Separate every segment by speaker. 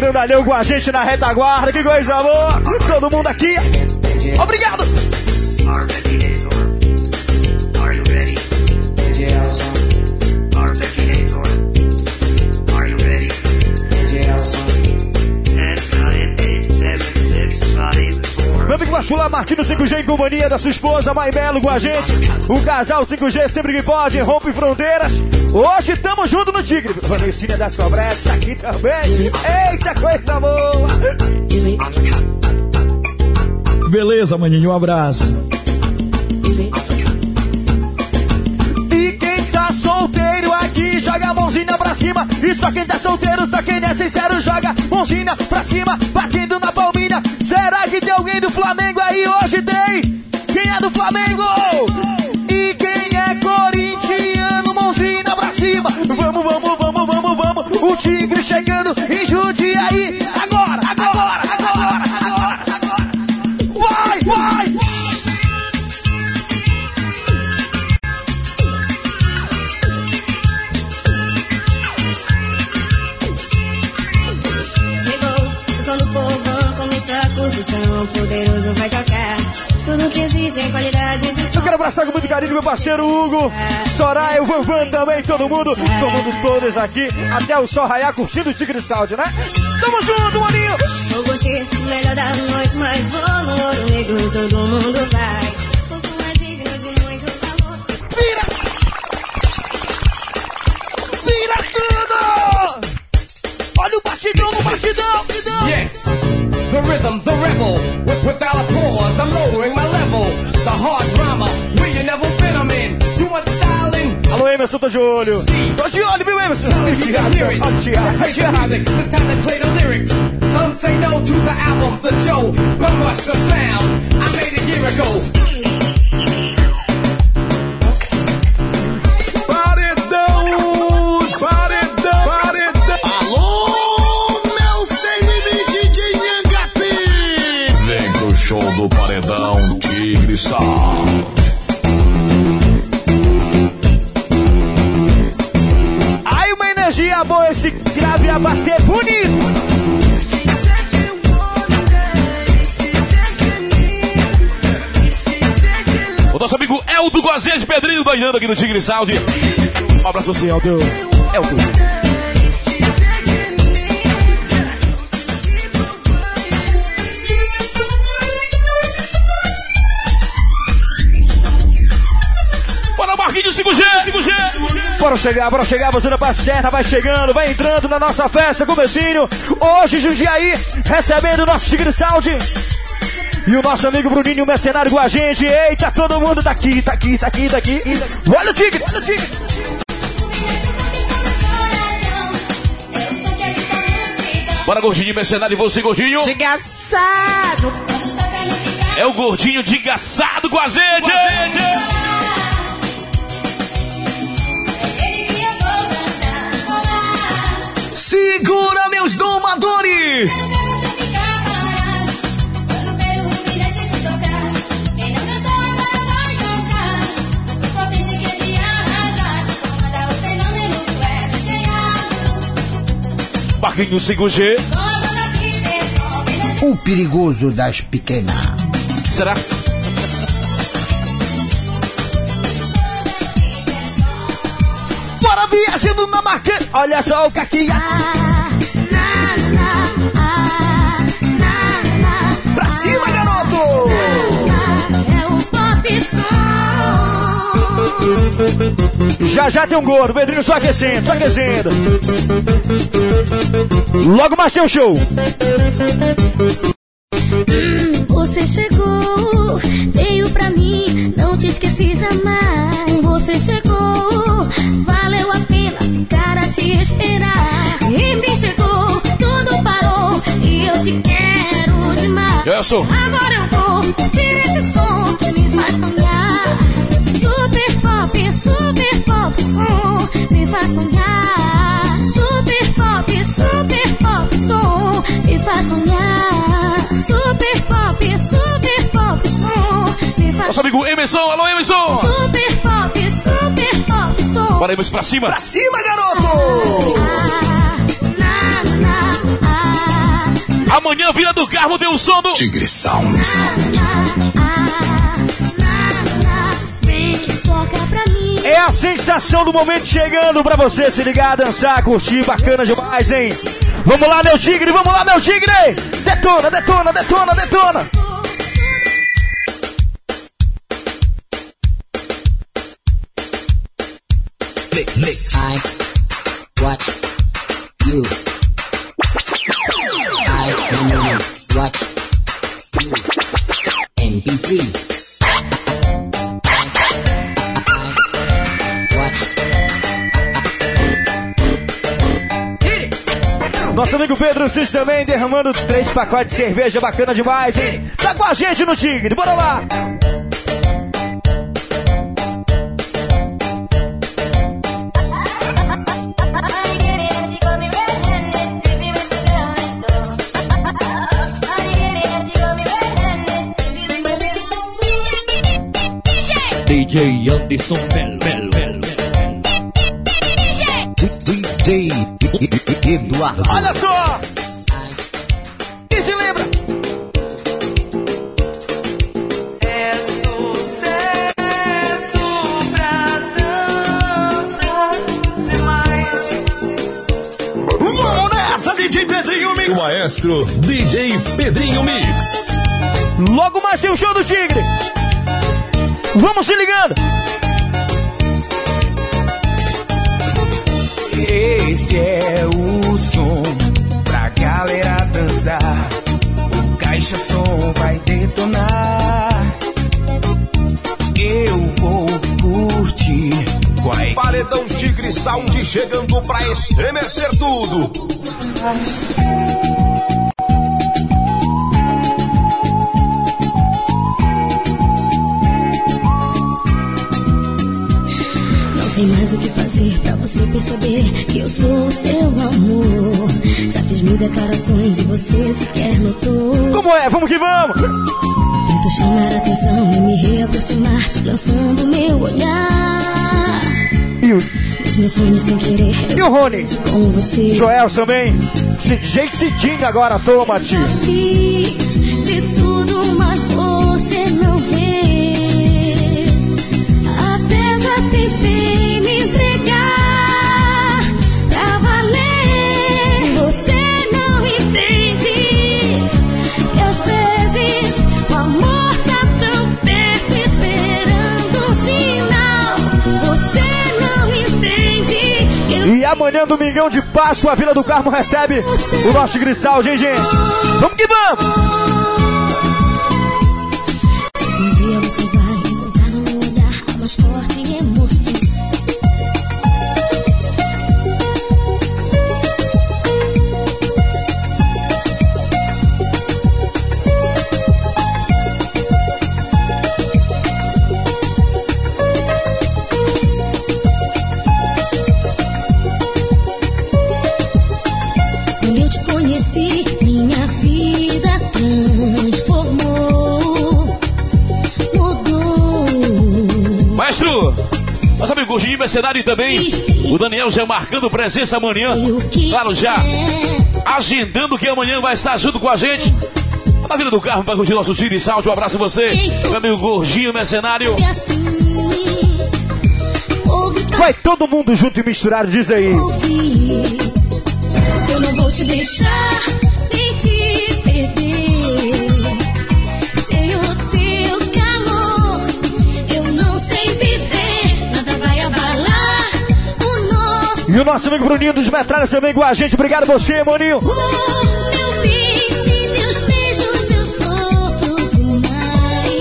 Speaker 1: grandalhão com a gente na retaguarda. Que coisa boa! Todo mundo aqui. Obrigado! Meu amigo Vascular Martino 5G em companhia da sua esposa Mai Melo com a gente. O casal 5G sempre que pode, rompe fronteiras. Hoje tamo junto no Tigre. Vanessinha das Cobretas tá aqui também. Eita, coisa boa!
Speaker 2: Beleza, maninho, um abraço.
Speaker 1: E quem tá solteiro aqui, joga a mãozinha pra cima. E só quem tá solteiro, só quem é sincero, joga mãozinha pra cima, batendo na palminha. Será que tem alguém do Flamengo aí hoje? Tem! Quem é do Flamengo? E quem é corintiano, mãozinha cima. Vamos, vamos, vamos, vamos, vamos. O Tigre chegando em Jundiaí. Abraçar com muito carinho meu parceiro Hugo, Soraya, o Vanvan também, todo mundo, tomando todos aqui, até o sol raiar curtindo o Tigre Sound, né? Tamo junto, maninho!
Speaker 3: Curtir o melhor da noite, mas vou no ouro negro, todo mundo vai. O é digno de muito valor.
Speaker 1: Vira! Vira tudo! Olha o batidão no batidão! batidão.
Speaker 4: Yes, the rhythm, the rebel. With, without a pause, I'm lowering my level. The hard drama, where you never been, I'm in. You want styling?
Speaker 1: Alô, Emerson, tô de olho! Tô de olho, viu, Emerson?
Speaker 4: Hear it.
Speaker 1: Ó, Thiago,
Speaker 4: Play the
Speaker 1: Thiago.
Speaker 4: music, it's time to play the lyrics. Some say no to the album, the show, but rush the sound. I made a year ago.
Speaker 5: Tigre Sound.
Speaker 1: Aí uma energia boa, esse grave a bater bonito!
Speaker 5: O nosso amigo Eldo Gozês Pedrinho banhando aqui no Tigre Sound. Um abraço você, Eldo. Eldo. Bora
Speaker 1: chegar, bora chegar, você na parte externa, vai chegando, vai entrando na nossa festa, comecinho. Hoje, Jundiaí, recebendo o nosso Tigre Sound. E o nosso amigo Bruninho, mercenário com a gente. Eita, todo mundo tá aqui, tá aqui, tá aqui, tá aqui. Olha o Tigre, olha o Tigre.
Speaker 5: Bora, gordinho mercenário, e você, gordinho.
Speaker 6: Desgraçado.
Speaker 5: É o gordinho de engaçado com a gente.
Speaker 2: Segura meus domadores!
Speaker 5: Marquinhos 5G.
Speaker 7: O perigoso das pequenas.
Speaker 5: Será?
Speaker 1: Viajando na marca. Olha só o caquinha. Pra cima, garoto!
Speaker 3: É o pop.
Speaker 1: Já já tem um gordo, Pedrinho só aquecendo, só aquecendo. Logo mais tem um show.
Speaker 3: Você chegou, veio pra mim, não te esqueci jamais. Você chegou, te esperar. Enfim chegou, tudo parou e eu te quero demais. Agora eu vou curtir esse som que me faz sonhar. Super pop, super pop som, me faz sonhar. Super pop, super pop som, me faz sonhar. Super pop, super pop som, me faz
Speaker 5: Nosso amigo Emerson. Alô, Emerson.
Speaker 3: Super pop, super som.
Speaker 5: Bora, Emerson, pra cima.
Speaker 1: Pra cima, garoto!
Speaker 5: Amanhã, Vila do Carmo deu o som do
Speaker 2: Tigre Sound.
Speaker 1: É a sensação do momento chegando pra você se ligar, dançar, curtir, bacana demais, hein? Vamos lá, meu tigre, vamos lá, meu tigre! Detona, detona, detona, detona!
Speaker 8: I watch you. I watch you. MP3.
Speaker 1: Nosso amigo Pedro Cis também derramando três pacotes de cerveja, bacana demais, hein? Tá com a gente no Tigre, bora lá!
Speaker 8: DJ Anderson Bell, Bell, Bell,
Speaker 2: DJ Eduardo.
Speaker 1: Olha só! E se lembra?
Speaker 9: É sucesso pra dança demais.
Speaker 5: Vamos nessa, DJ Pedrinho Mix.
Speaker 2: O maestro DJ Pedrinho Mix.
Speaker 1: Logo mais tem o show do Tigre! Vamos se ligando!
Speaker 10: Esse é o som pra galera dançar. O caixa som vai detonar. Eu vou curtir. Vai.
Speaker 2: Paredão Tigre Sound chegando pra estremecer tudo.
Speaker 3: Não você perceber que eu sou o seu amor. Já fiz mil declarações e você sequer notou.
Speaker 1: Como é? Vamos que vamos!
Speaker 3: Tento chamar a atenção e me reaproximar, te lançando meu olhar.
Speaker 1: E o,
Speaker 3: Nos meus sonhos sem querer,
Speaker 1: e o Rony?
Speaker 3: com você.
Speaker 1: Joel também. DJ Cidinho agora, toma, tio.
Speaker 3: Já fiz de tudo, mas E
Speaker 1: amanhã, domingão de Páscoa, a Vila do Carmo recebe o nosso Grisal, gente? Vamos que vamos!
Speaker 5: Gordinho Mercenário também o Daniel já marcando presença amanhã. Claro, já agendando que amanhã vai estar junto com a gente. Na Vila do Carmo vai curtir nosso tiro e salve. Um abraço a você, meu amigo Gordinho Mercenário.
Speaker 3: É assim, pra
Speaker 1: Vai todo mundo junto e misturado, diz aí.
Speaker 3: Eu não vou te deixar o nosso
Speaker 1: amigo Bruninho dos Metralhas também com a gente. Obrigado você, maninho.
Speaker 3: amor. Meu sem teus beijos eu sofro demais.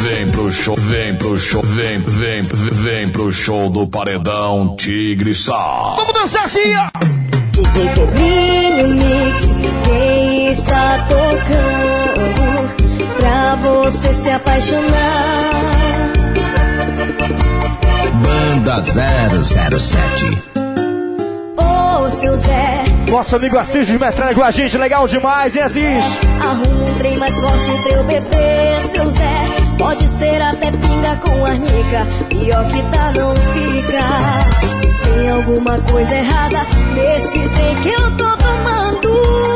Speaker 2: Vem pro show, vem pro show, vem, vem, vem, vem pro show do Paredão Tigre Sound.
Speaker 1: Vamos dançar assim, ó.
Speaker 6: DJ Pedrinho Mix, quem está tocando pra você se apaixonar?
Speaker 2: Banda 007.
Speaker 6: Ô seu Zé,
Speaker 1: Nosso amigo Assis dos Metralhas com a gente. Legal demais, hein, Assis?
Speaker 6: arruma um trem mais forte pra eu beber, seu Zé. Pode ser até pinga com arnica, pior que tá não fica. Tem alguma coisa errada nesse trem que eu tô tomando.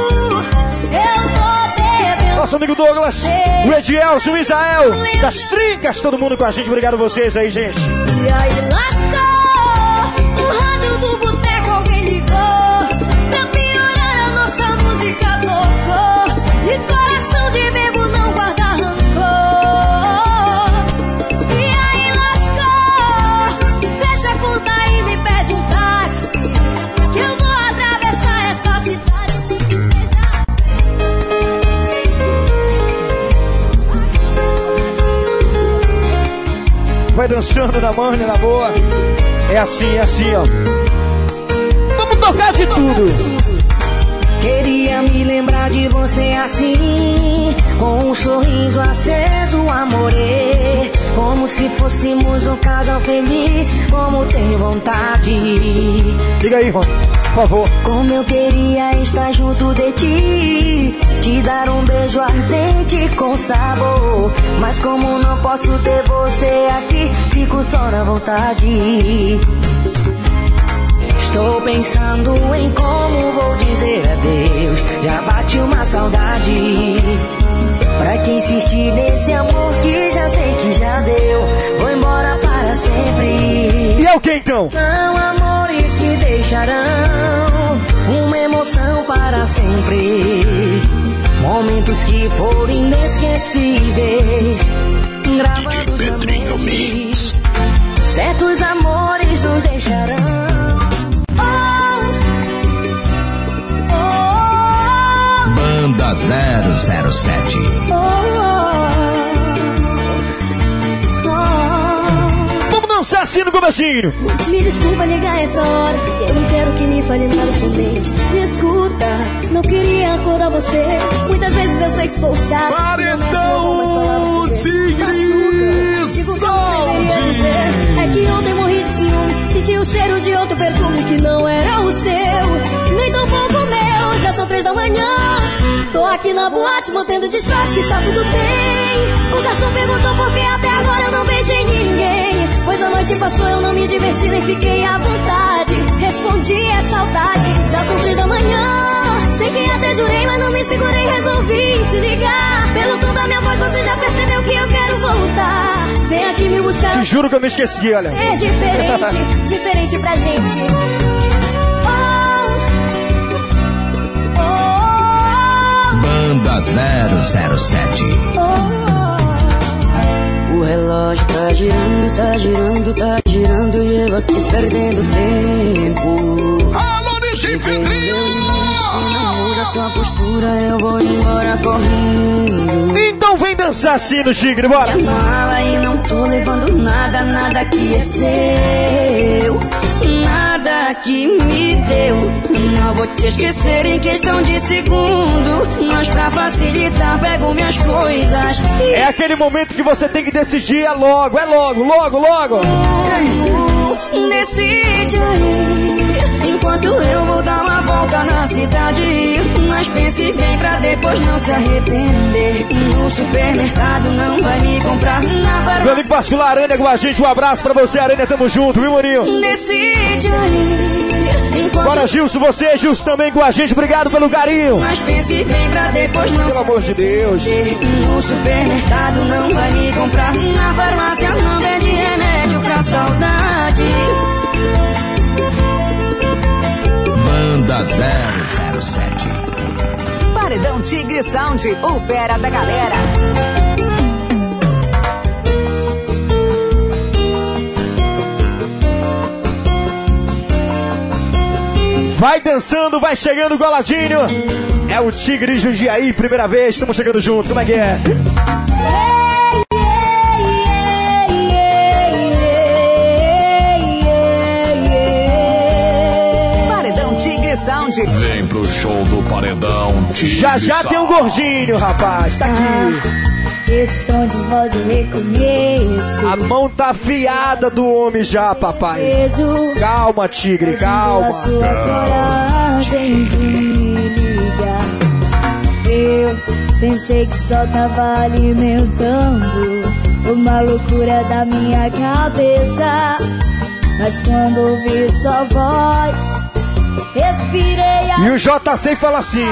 Speaker 1: Nosso amigo Douglas, o Edielson, o Israel, das Trincas, todo mundo com a gente. Obrigado a vocês aí, gente.
Speaker 3: E aí
Speaker 1: dançando na manha, na boa. É assim, é assim, ó. Vamos tocar de tudo.
Speaker 11: Queria me lembrar de você assim, com um sorriso aceso, amore. Como se fôssemos um casal feliz, como tenho vontade.
Speaker 1: Liga aí, Ron, por favor.
Speaker 11: Como eu queria estar junto de ti, te dar um beijo ardente com sabor. Mas como não posso ter você aqui, fico só na vontade. Estou pensando em como vou dizer adeus. Já bate uma saudade. Pra quem insistir nesse amor que já sei que já deu, vou embora para sempre.
Speaker 1: E é o que então?
Speaker 11: São amores que deixarão uma emoção para sempre. Momentos que foram inesquecíveis, gravados na mente. Certos amores nos deixarão.
Speaker 10: Banda 007.
Speaker 1: Vamos dançar assim no comecinho.
Speaker 3: Me desculpa ligar essa hora, eu não quero que me fale nada sem mente. Me escuta, não queria acordar você. Muitas vezes eu sei que sou chato. Paredão eu não deveria dizer. É que ontem morri de ciúme, senti o cheiro de outro perfume que não era o seu. Nem tão pouco meu, já são três da manhã. Tô aqui na boate mantendo disfarce que está tudo bem. O garçom perguntou por que até agora eu não beijei ninguém. Pois a noite passou, eu não me diverti nem fiquei à vontade. Respondi, é saudade, já são três da manhã. Sei que até jurei, mas não me segurei, resolvi te ligar. Pelo tom da minha voz, você já percebeu que eu quero voltar. Vem aqui me buscar.
Speaker 1: Te juro que eu me esqueci, olha.
Speaker 3: É diferente, diferente pra gente.
Speaker 10: Banda 007.
Speaker 11: O relógio tá girando, tá girando, tá girando e eu aqui perdendo tempo.
Speaker 10: Alô, DJ Pedrinho!
Speaker 11: Se não muda sua postura, eu vou embora correndo.
Speaker 1: Então vem dançar assim no Tigre, bora.
Speaker 11: Minha mala e não tô levando nada, nada que é seu. Nada que me deu. Não vou te esquecer em questão de segundo. Mas pra facilitar, pego minhas coisas. E
Speaker 1: É aquele momento que você tem que decidir, é logo, é logo, logo, logo.
Speaker 11: Decide aí, enquanto eu vou volta na cidade. Mas pense bem pra depois não se arrepender. No supermercado não vai me comprar na
Speaker 1: Meu
Speaker 11: farmácia.
Speaker 1: amigo Vascular Aranha com a gente, um abraço pra você, Aranha, tamo junto, viu, Morinho?
Speaker 11: Decide aí,
Speaker 1: Bora, Gilson, você, Gilson, também com a gente, obrigado pelo carinho.
Speaker 11: Mas pense bem pra depois não
Speaker 1: Pelo amor de Deus.
Speaker 11: No supermercado não vai me comprar. Na farmácia não vende remédio pra saudade.
Speaker 10: Banda 007.
Speaker 12: Paredão Tigre Sound, o fera da galera.
Speaker 1: Vai dançando, vai chegando goladinho. É o Tigre Jundiaí, primeira vez, estamos chegando junto, como é que é?
Speaker 12: Sound.
Speaker 5: Vem pro show do Paredão
Speaker 1: Já já tem um gordinho, rapaz, tá aqui.
Speaker 2: Esse tom de voz eu reconheço.
Speaker 1: A mão tá afiada do homem já, papai.
Speaker 2: Beijo.
Speaker 1: Calma, Tigre,
Speaker 2: A
Speaker 1: calma.
Speaker 2: sua coragem de me ligar. Eu pensei que só tava alimentando uma loucura da minha cabeça. Mas quando ouvi sua voz,
Speaker 1: E o JC fala assim: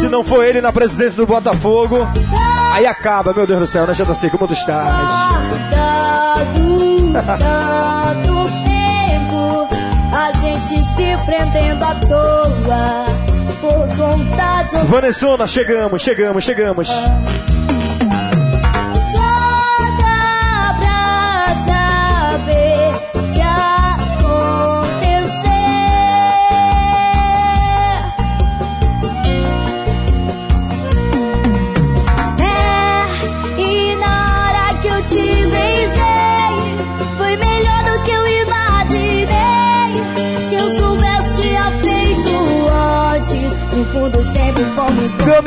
Speaker 1: se não for ele na presidência do Botafogo, aí acaba, meu Deus do céu, né, JC? Como tu estás?
Speaker 3: Tanto tempo, a gente se prendendo à toa por conta de um
Speaker 1: Vanessona, chegamos, chegamos, chegamos.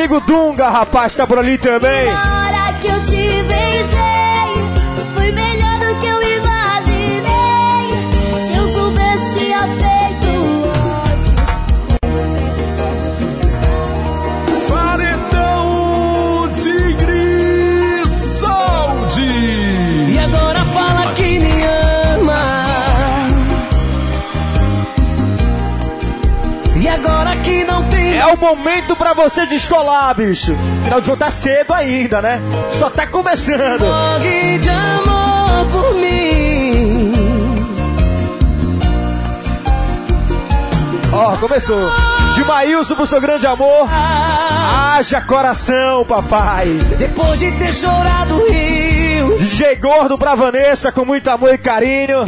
Speaker 1: Amigo Dunga, rapaz, tá por ali também.
Speaker 3: na hora que eu te beijei, foi melhor do que eu imaginei. Se eu soubesse, tinha feito
Speaker 2: Paredão Tigre Saúde.
Speaker 4: E agora fala que me ama. E agora que não tem.
Speaker 1: É o momento você descolar, bicho. Final de jogo tá cedo ainda, né? Só tá começando.
Speaker 4: Morre de amor por mim.
Speaker 1: Ó, começou. De Maílson pro seu grande amor. Haja coração, papai.
Speaker 4: Depois de ter chorado rios.
Speaker 1: DJ Gordo pra Vanessa com muito amor e carinho.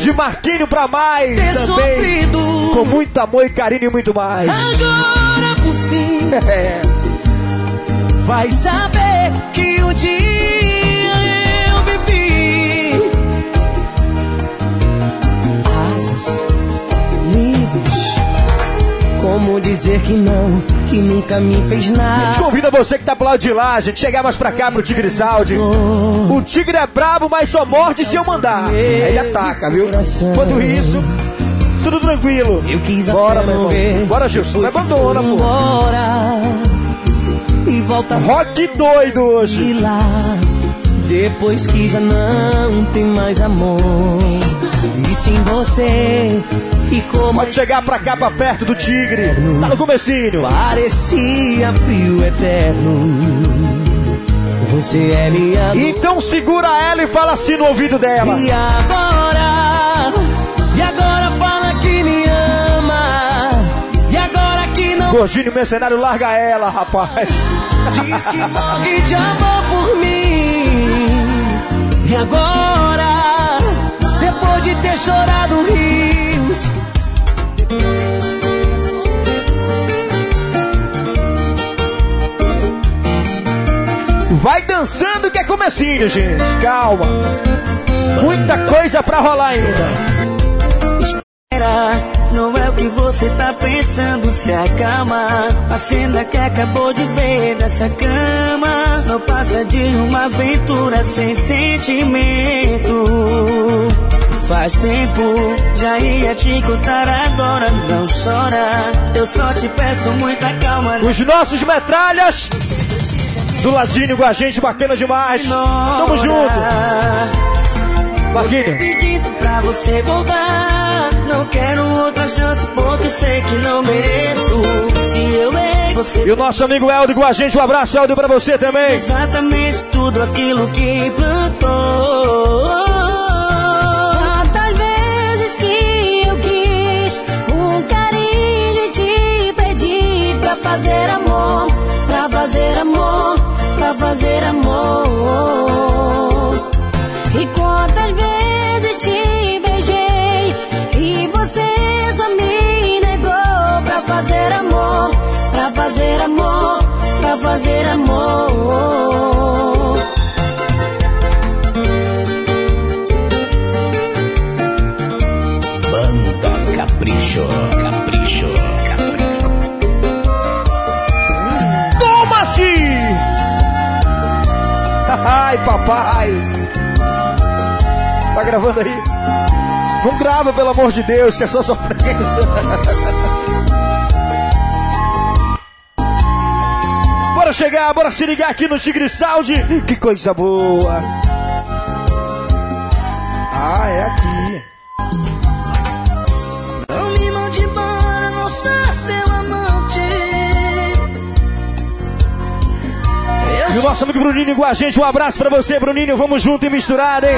Speaker 1: De Marquinho pra mais
Speaker 4: Ter
Speaker 1: também.
Speaker 4: sofrido.
Speaker 1: Com muito amor e carinho e muito mais.
Speaker 4: Agora. Vai saber que um dia eu vivi asas livres. Como dizer que não, que nunca me fez
Speaker 1: A gente
Speaker 4: nada.
Speaker 1: convida você que tá pro lado de lá, a gente chegar mais pra cá pro Tigre Saúde. O tigre é brabo, mas só morde se eu mandar. Aí ele ataca, viu? Enquanto isso, tudo tranquilo.
Speaker 4: Eu quis
Speaker 1: Bora, meu irmão.
Speaker 4: ver.
Speaker 1: Bora, Gilson. Não abandona, pô.
Speaker 4: embora. E volta
Speaker 1: Rock doido hoje.
Speaker 4: E lá, depois que já não tem mais amor. E sim você ficou
Speaker 1: Pode chegar pra cá, pra perto do tigre. Tá no comecinho.
Speaker 4: Parecia frio eterno. Você é minha.
Speaker 1: Então segura ela e fala assim no ouvido dela.
Speaker 4: E agora?
Speaker 1: Gordinho Mercenário, larga ela, rapaz.
Speaker 4: diz que morre de amor por mim. E agora? Depois de ter chorado rios.
Speaker 1: Vai dançando que é comecinho, gente. Calma. Muita coisa pra rolar ainda.
Speaker 4: Espera, não é o que você tá pensando, se acalma. A cena que acabou de ver nessa cama não passa de uma aventura sem sentimento. Faz tempo, já ia te contar agora, não chora. Eu só te peço muita calma.
Speaker 1: Os nossos metralhas do ladinho com a gente, bacana demais. Tamo junto. Marquinho.
Speaker 4: Pedindo pra você voltar. Não quero outra chance porque sei que não mereço. Se eu errei, você
Speaker 1: E o nosso amigo Helder com a gente, um abraço, Helder, pra você também.
Speaker 4: exatamente tudo aquilo que plantou.
Speaker 3: Tantas vezes que eu quis um carinho e te pedi pra fazer amor, pra fazer amor, pra fazer amor. E quantas vezes te beijei e você só me negou pra fazer amor, pra fazer amor, pra fazer amor.
Speaker 8: Banda Capricho, Capricho, Capricho.
Speaker 1: Toma-te! Ai, papai! gravando aí. Não grava, pelo amor de Deus, que é só sofrência. bora chegar, bora se ligar aqui no Tigre Que coisa boa. Ah, é aqui.
Speaker 4: E o
Speaker 1: nosso amigo Bruninho com a gente, um abraço pra você, Bruninho. Vamos junto e misturado, hein?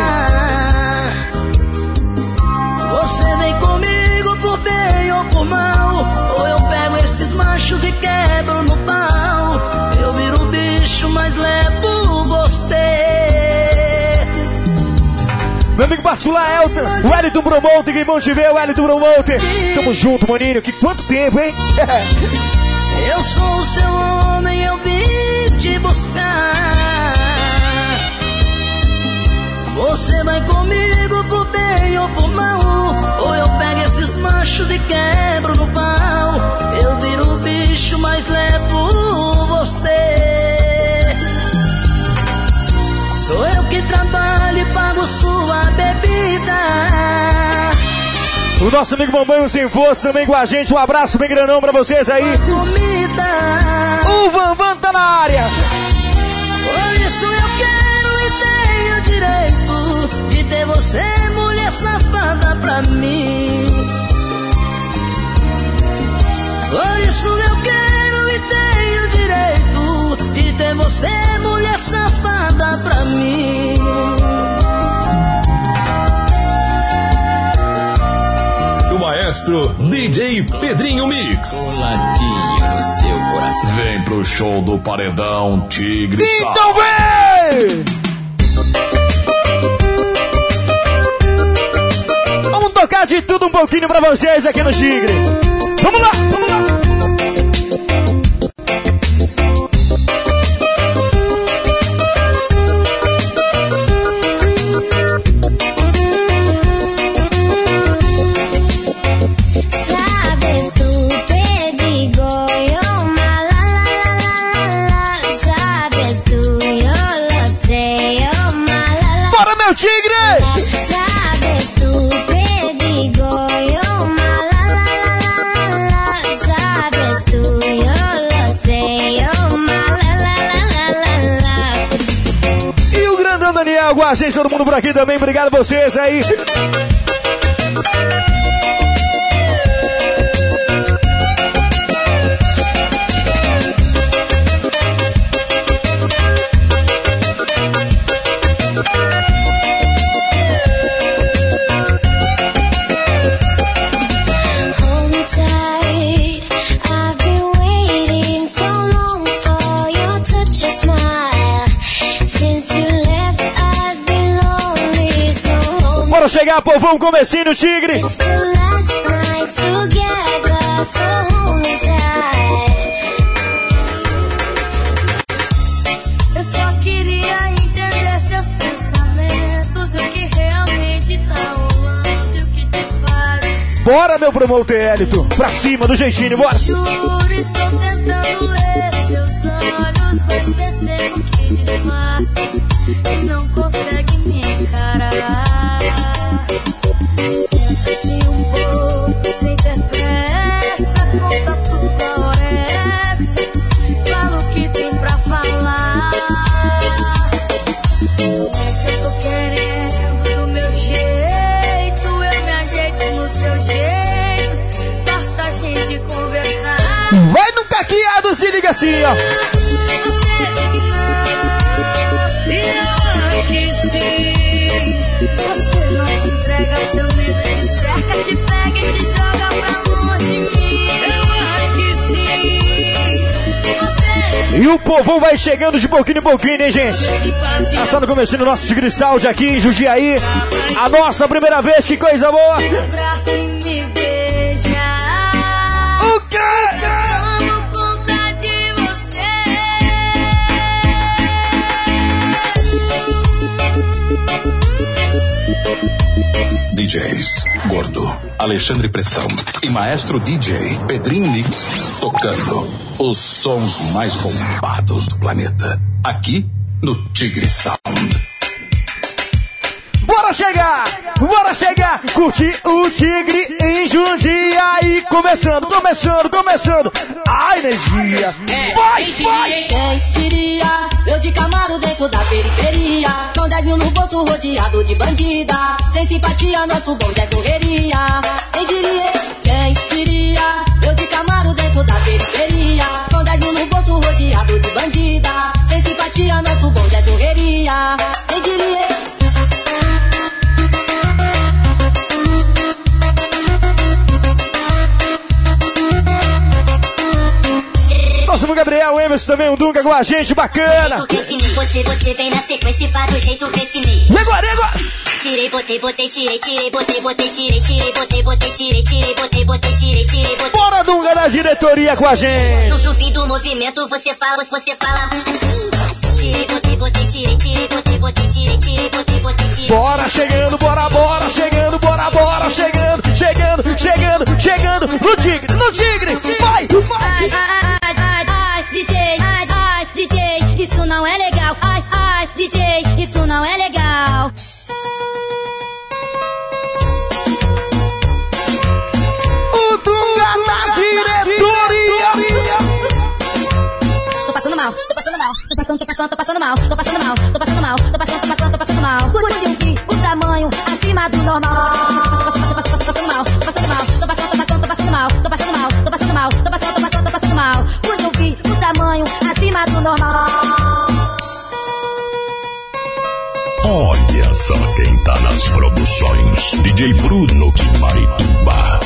Speaker 9: Por mal. Ou eu pego esses machos e quebro no pau. Eu viro bicho, mas levo você.
Speaker 1: Meu amigo particular, Elton, o Wellington Bromonte, que bom te ver, Wellington Bromonte. Tamo junto, maninho, que quanto tempo, hein?
Speaker 9: eu sou o seu homem, eu vim te buscar. Você vai comigo por bem ou por mal Ou eu pego esses machos e quebro no pau Eu viro bicho, mas levo você Sou eu que trabalho e pago sua bebida
Speaker 1: o nosso amigo Mamãe Sem Força também com a gente. Um abraço bem grandão pra vocês aí.
Speaker 9: Comida.
Speaker 1: O Van tá na área.
Speaker 9: Por isso eu quero safada, pra mim. Por isso eu quero e tenho direito de ter você, mulher safada, pra mim.
Speaker 5: O maestro DJ Pedrinho Mix.
Speaker 8: Coladinho no seu coração.
Speaker 5: Vem pro show do Paredão Tigre
Speaker 1: Então vem! Tocar de tudo um pouquinho pra vocês aqui no Tigre. Vamos lá, vamos lá. A gente, todo mundo por aqui também. Obrigado a vocês aí.
Speaker 3: So hold me tight. Eu só queria entender seus pensamentos, o que realmente tá rolando e o que te faz.
Speaker 1: Bora, meu promotor Hélito. Pra cima, do jeitinho, bora.
Speaker 3: Juro, estou tentando ler seus olhos, mas percebo que disfarça e não
Speaker 1: assim, ó.
Speaker 3: E
Speaker 1: o povão vai chegando de pouquinho em pouquinho, hein, gente? Passando começando o nosso Tigre Saúde aqui em Judiaí. A nossa primeira vez, que coisa boa.
Speaker 2: DJs Gordo, Alexandre Pressão e Maestro DJ Pedrinho Mix tocando os sons mais bombados do planeta. Aqui no Tigre Sound.
Speaker 1: Bora chegar! Curtir o Tigre em Jundiaí. Começando, começando, começando. A energia. Vai, vai!
Speaker 9: Quem diria? Eu de Camaro dentro da periferia. Com 10 mil no bolso rodeado de bandida. Sem simpatia, nosso bonde é correria. Quem diria? Quem diria? Eu de Camaro dentro da periferia. Com 10 mil no bolso rodeado de bandida. Sem simpatia, nosso
Speaker 13: novinha. Quem diria?
Speaker 1: Também, um Dunga com a gente, bacana.
Speaker 14: Você, você vem na sequência e faz do jeito que esse me.
Speaker 1: E agora, e agora?
Speaker 14: Tirei, botei, botei, tirei, tirei, botei, botei, tirei, tirei, botei, botei, tirei, tirei, botei, botei, tirei, tirei, botei.
Speaker 1: Bora, Dunga, na diretoria com a gente.
Speaker 14: No fim do movimento você fala, você fala. Tirei, botei, botei, tirei, tirei, botei, botei, tirei, tirei, botei, botei, tirei.
Speaker 1: Bora chegando, bora, bora, chegando, bora, bora, chegando, chegando, chegando, chegando, no tigre, no tigre, vai, vai.
Speaker 3: Isso não é legal. Ai, ai, DJ, isso não é legal.
Speaker 1: O Dunga na diretoria.
Speaker 3: Tô passando mal, tô passando mal, tô passando, tô passando, tô passando mal, tô passando mal, tô passando mal, tô passando, tô passando, tô passando mal. Quando eu vi o tamanho acima do normal.
Speaker 2: Só quem tá nas produções. DJ Bruno de Marituba.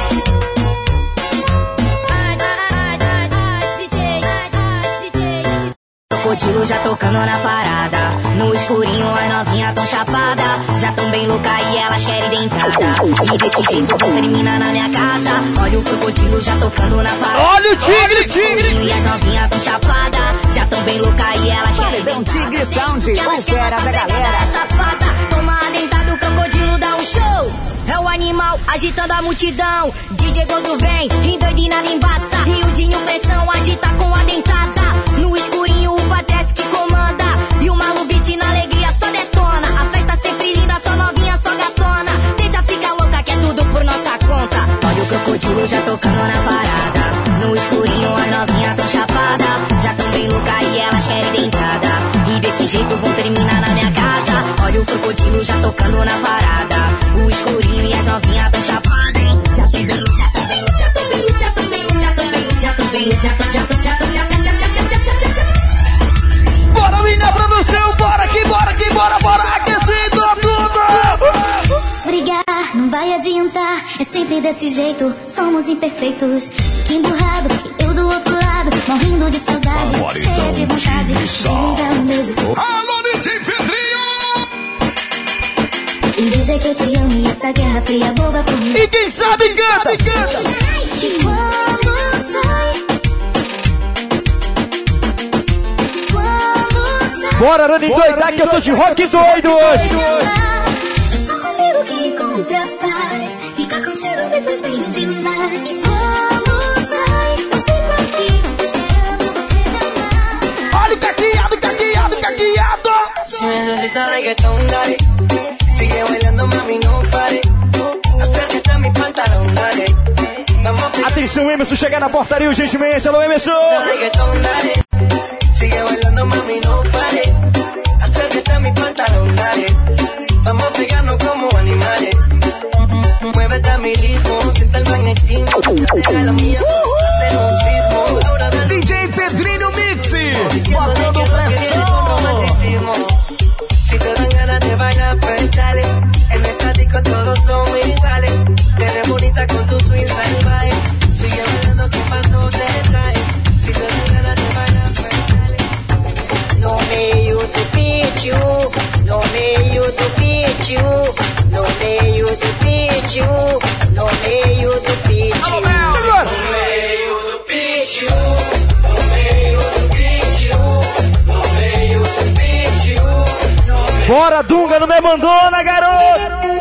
Speaker 13: Crocodilo já tocando na parada. No escurinho as novinhas tão chapada. Já tão bem louca e elas querem dentada. E desse jeito vou terminar na minha casa. Olha o crocodilo já tocando na parada.
Speaker 1: Olha o tigre, tigre.
Speaker 13: E as novinhas tão chapada. Já tão bem louca e elas querem
Speaker 12: Paredão
Speaker 13: dentada.
Speaker 12: Tigre Sound, o
Speaker 13: essa
Speaker 12: da galera.
Speaker 13: Safada, toma o show. É o animal agitando a multidão. DJ Gordo vem, endoidina. E o Dinho Pressão agita com a dentada. No escurinho o Patrese que comanda. E o Malu Beat na alegria só detona. A festa sempre linda, só novinha, só gatona. Deixa ficar louca que é tudo por nossa conta. Olha o crocodilo já tocando na parada. No escurinho as novinhas tão chapada. Já tão bem louca e elas querem dentada. E desse jeito vão terminar na minha casa. Olha o crocodilo já tocando na parada.
Speaker 14: Adiantar, é sempre desse jeito, somos imperfeitos. Que emburrado, e eu do outro lado, morrendo de saudade, cheia de vontade de te dar um beijo.
Speaker 2: Alô, DJ Pedrinho!
Speaker 14: E dizer que eu te amo e essa guerra fria boba por mim.
Speaker 1: E quem sabe canta, canta.
Speaker 14: Que quando sai. Quando sai.
Speaker 1: Bora, Rani, doidar que eu tô de rock doido hoje.
Speaker 14: É só comigo que encontra paz. Ficar contigo me faz bem demais. Quando sai, eu fico aqui esperando você amar.
Speaker 1: Olha o caqueado, caqueado, caqueado.
Speaker 15: Si necesitas reggaetón, dale. Sigue bailando, mami, no pare. Acércate a mi pantalón, dale. Vamos a pegar
Speaker 1: Atenção, Emerson, chegar na portaria, gentilmente. Alô, Emerson.
Speaker 15: Sigue bailando, mami, no pare. Acércate a mi pantalón, dale. Vamos a pegarnos como animales. Muévete a mi ritmo, siente el magnetismo. Deja lo mío, hacer un ritmo. Ahora.
Speaker 1: DJ Pedrinho Mix.
Speaker 15: Botando romanticismo. Si te dan ganas de bailar, pues dale. En esta disco todos son iguales. Te ves bonita con tu swing salvaje. No meio do pichu, no meio do pichu. No meio do pitu, no meio do pichu.
Speaker 1: Bora, Dunga, não me abandona, garoto!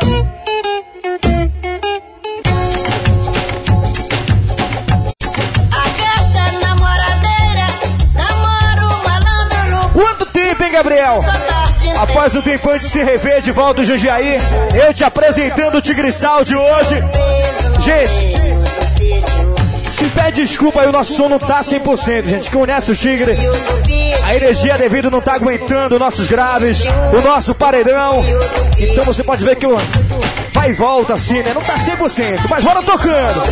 Speaker 13: A caça namoradeira, namoro malandro.
Speaker 1: Quanto tempo, hein, Gabriel? Após tempo de se rever de volta do Jundiaí, eu te apresentando o Tigriçal de hoje. Gente, se pede desculpa aí, o nosso som não tá 100%, gente. Conhece o Tigre? A energia devido não tá aguentando nossos graves, o nosso paredão. Então você pode ver que o vai e volta assim, né? Não tá 100%, mas bora tocando.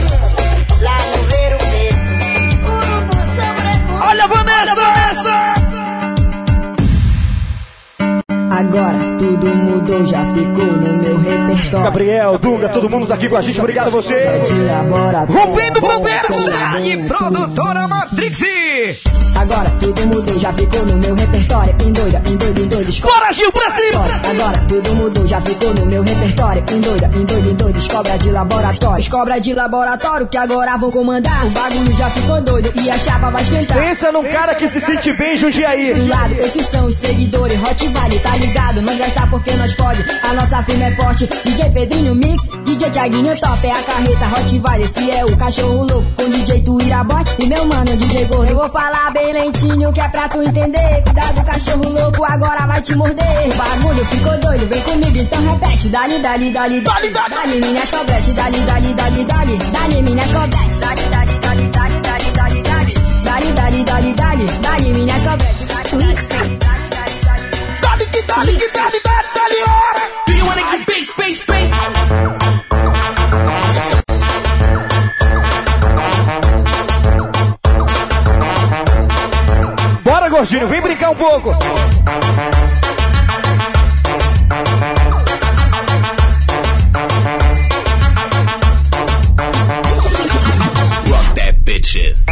Speaker 13: O urubu sobre
Speaker 1: Olha a Vanessa!
Speaker 6: Agora tudo mudou, já ficou no meu repertório.
Speaker 1: Gabriel, Dunga, todo mundo tá aqui com a gente. Obrigado a você. Rompendo fronteiras.
Speaker 12: E produtora Matrix.
Speaker 6: Agora tudo mudou, já ficou no meu repertório. Endoida, endoida, endoida, escola.
Speaker 1: Bora, Gil, pra cima!
Speaker 6: Agora tudo mudou, já ficou no meu repertório. Endoida, endoida, endoida, escobra de laboratório. Escobra de laboratório que agora vão comandar. O bagulho já ficou doido e a chapa vai esquentar.
Speaker 1: Pensa num cara que se sente bem, Jundiaí.
Speaker 6: Do lado, esses são os seguidores. Hot Valley, tá ligado? Nós gastar porque nós pode. A nossa firma é forte. DJ Pedrinho Mix, DJ Thiaguinho Top. É a carreta Hot Valley. Esse é o cachorro louco com DJ Tuiraboy. E meu mano, DJ Gordo. Eu vou falar bem lentinho que é pra tu entender. Cuidado, cachorro louco, agora vai te morder. O bagulho ficou doido, vem comigo, então repete. Dali, dali, dali, dali, dali, dali, minhas cobrete. Dali, dali, dali, dali, dali, minhas cobrete. Dali, dali, dali, dali, dali, dali, dali. Dali, dali, dali, dali, dali, minhas cobrete. Dali, dali, dali,
Speaker 1: Dali, que dali, que dali, dali, dali, hora.
Speaker 12: Do you wanna get bass, bass, bass?
Speaker 1: Gordinho, vem brincar um pouco.
Speaker 10: Rock that bitches.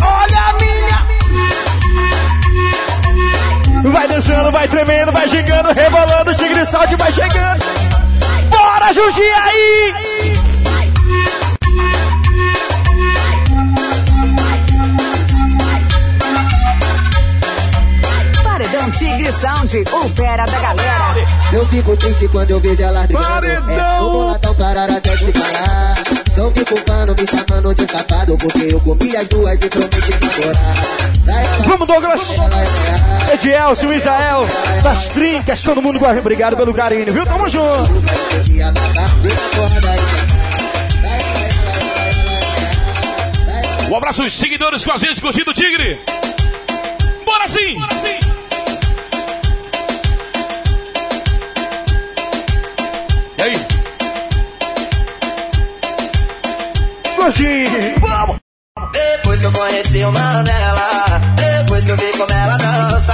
Speaker 1: Olha a minha! Vai dançando, vai tremendo, vai gigando, rebolando, o tigre salde vai chegando. Bora, Jundiaí!
Speaker 12: Sound, o fera da galera.
Speaker 16: Eu fico triste quando eu vejo elas brigando.
Speaker 1: Paredão.
Speaker 16: É, o boladão parar até se calar. Tão me culpando, me chamando de safado. Porque eu comi as duas e prometi namorar. Ela,
Speaker 1: Vamos, Douglas!
Speaker 16: ela é.
Speaker 1: Edielson, Israel, das trincas, todo mundo com Obrigado pelo carinho, viu? Tamo junto!
Speaker 16: E ela, ela, ela, ela, ela.
Speaker 5: Um abraço aos seguidores com a gente, curtindo o Tigre. Bora sim! Bora sim!
Speaker 1: Gordinho, vamos!
Speaker 17: Depois que eu conheci o mano dela, depois que eu vi como ela dança,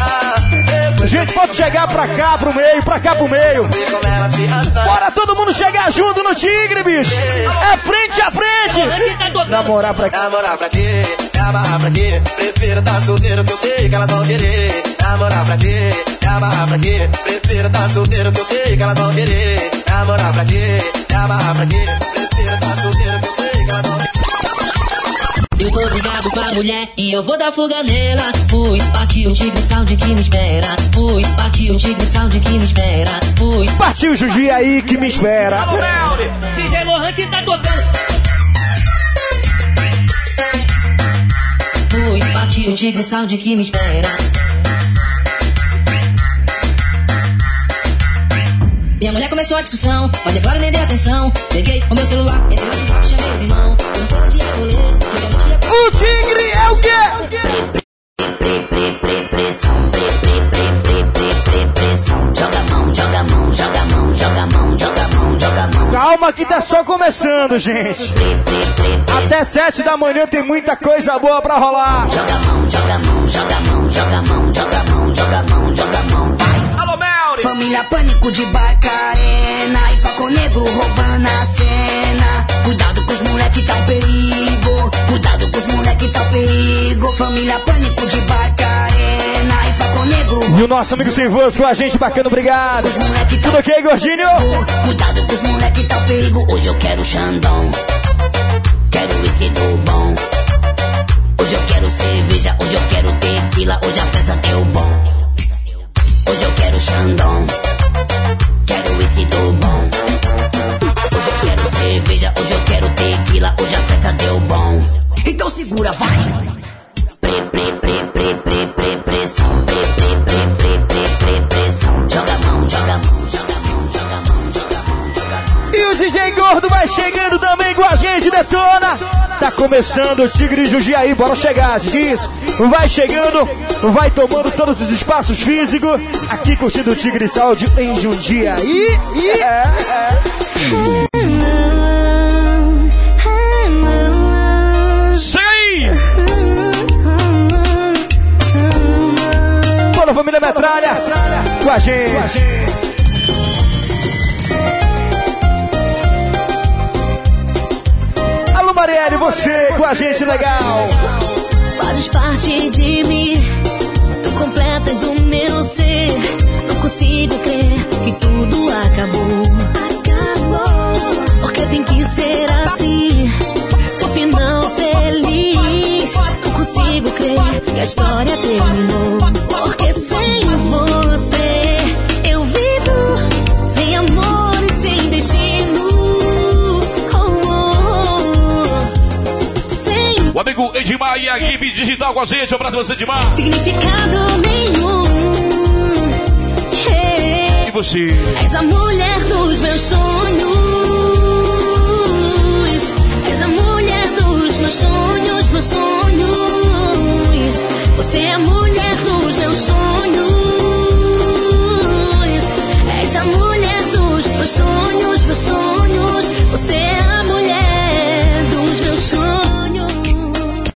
Speaker 1: Gente, pode chegar pra cá, pro meio, pra cá, pro meio.
Speaker 17: ela.
Speaker 1: Bora todo mundo chegar junto no Tigre, bicho! É frente a frente! Namorar pra cá.
Speaker 17: Namorar pra quê? Me amarrar pra quê? Prefiro tá solteiro que eu sei que elas vão querer. Namorar pra quê? Me amarrar pra quê? Prefiro tá solteiro que eu sei que elas vão querer. Namorar pra quê? Me amarrar pra quê? Prefiro tá solteiro que eu sei
Speaker 18: Ligado com a mulher e eu vou dar fuga nela. Fui, partiu o tigre sound que me espera. Fui, partiu o tigre sound que me espera. Fui.
Speaker 1: Partiu o Juji aí que me espera.
Speaker 18: DJ Lohan que tá tocando. Fui, partiu o tigre sound que me espera. Minha mulher começou a discussão, mas é claro nem dei atenção. Peguei o meu celular, entrei no WhatsApp, chamei os irmãos. Eu não tinha
Speaker 1: O Tigre é o quê?
Speaker 18: pressão, pre, pre, pre, pre, pre, pre, pressão. Joga a mão, joga a mão, joga a mão, joga a mão, joga a mão, joga a mão.
Speaker 1: Calma que tá só começando, gente. Até sete da manhã tem muita coisa boa pra rolar.
Speaker 18: Joga mão, joga mão, joga mão, joga mão, joga mão, joga mão, joga mão, vai.
Speaker 12: Alô, Melri!
Speaker 13: Família Pânico de Barca Arena e Faco Negro roubando a Família Pânico de Barca Arena e Faco Negro
Speaker 1: E o nosso amigo sem voz com a gente, bacana, obrigado. Tudo ok, gordinho?
Speaker 13: Cuidado com os moleque tá perigo. Hoje eu quero Xandão. Quero whisky do bom. Hoje eu quero cerveja. Hoje eu quero tequila. Hoje a festa deu bom. Hoje eu quero Xandão. Quero whisky do bom. Hoje eu quero cerveja. Hoje eu quero tequila. Hoje a festa deu bom. Então segura, vai!
Speaker 1: E o DJ Gordo vai chegando também com a gente, detona. Tá começando o Tigre Judiaí, bora chegar, diz. Vai chegando, vai tomando todos os espaços físicos. Aqui curtindo o Tigre Saúde em Jundiaí. E é, é. Família Metralha com a gente. Alô, Marielle, você com a gente legal.
Speaker 11: Fazes parte de mim, tu completas o meu ser. Não consigo crer que tudo acabou. Acabou. Porque tem que ser assim. Seu final feliz. Não consigo crer que a história terminou. Porque
Speaker 5: O amigo Edmar e a equipe digital com a gente. Um abraço pra você, Edmar.
Speaker 11: Significado nenhum.
Speaker 5: E você?
Speaker 11: És a mulher dos meus sonhos. És a mulher dos meus sonhos, meus sonhos. Você é a mulher dos meus sonhos. És a mulher dos meus sonhos, meus sonhos. Você é a